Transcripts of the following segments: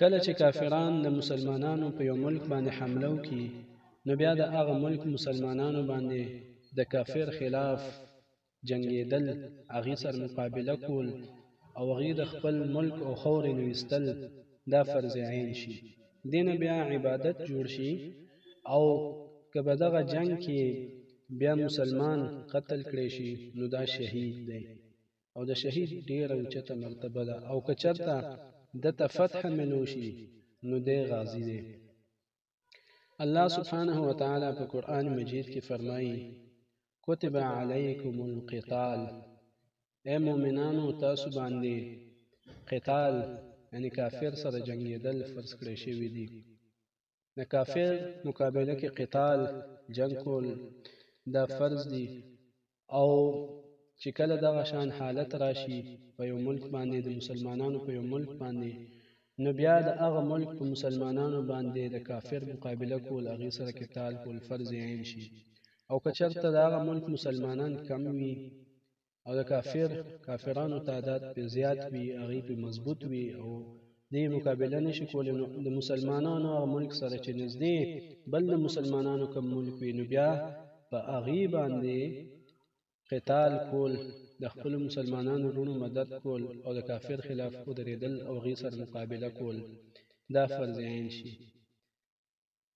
کله چې کافران د مسلمانانو په یو ملک باندې حمله وکړي نو بیا د هغه ملک مسلمانانو باندې د کافر خلاف جنگیدل هغه سر مقابله کول او هغه د خپل ملک او خورې نوستل دا فرض عین شي دینه بیا عبادت جوړ شي او کبه دغه جنگ کې بیا مسلمان قتل کړي شي نو دا شهید دی او د شهید ډیره اوچته مرتبه ده او که چرته دته فتح ملو شي نو دی غازی دی الله سبحانه وتعالی په قرآن مجید کې فرمایي کتب علیکم القتال اے مؤمنانو تاسو باندې قتال یعنی کافر سره جنگیدل فرض کړی شوی دی د کافر مقابله کې قتال جنگ کول دا فرض دي او چې کله دغه شان حالت راشي په یو ملک باندې د مسلمانانو په یو ملک باندې نو بیا د هغه ملک په مسلمانانو باندې د کافر مقابله کول هغې سره قتال کول فرض عین شي او که چرته د هغه ملک مسلمانان کم وي او د کافر کافرانو تعداد په زیات وي هغه په مضبوط وي او دې مقابله نشي کولای نو د مسلمانانو هغه ملک سره چې نږدې بل د مسلمانانو کوم ملک وي نو بیا په هغه باندې قتال کول د خپل مسلمانانو وروڼو مدد کول او د کافر خلاف ودرېدل او غي سره مقابله کول دا فرض عین شي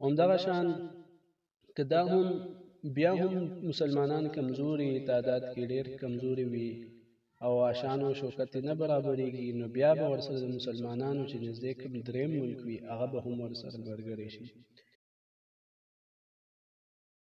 همدغه شان که دا هم بیا هم مسلمانان کمزوري تعداد کې ډېر کمزوري وي او عشان او شوکت نه برابرېږي نو بیا به ورسره د مسلمانانو چې نږدې کوم دریم ملک وي هغه به هم ورسره ملګری شي